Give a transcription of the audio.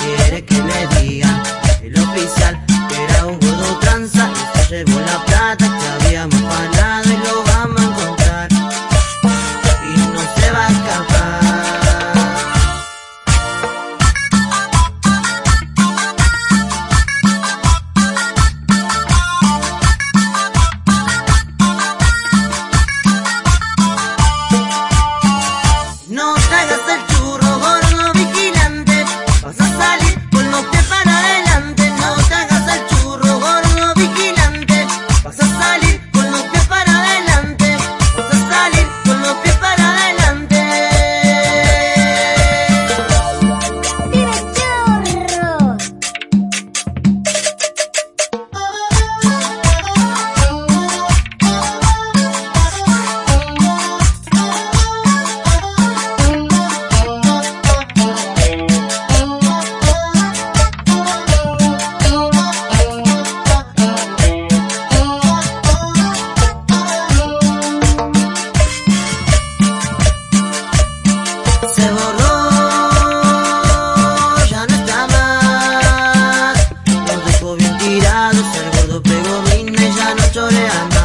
quiere que le diga el oficial que era un gordo tranza y se llevó la plata que habíamos pagado y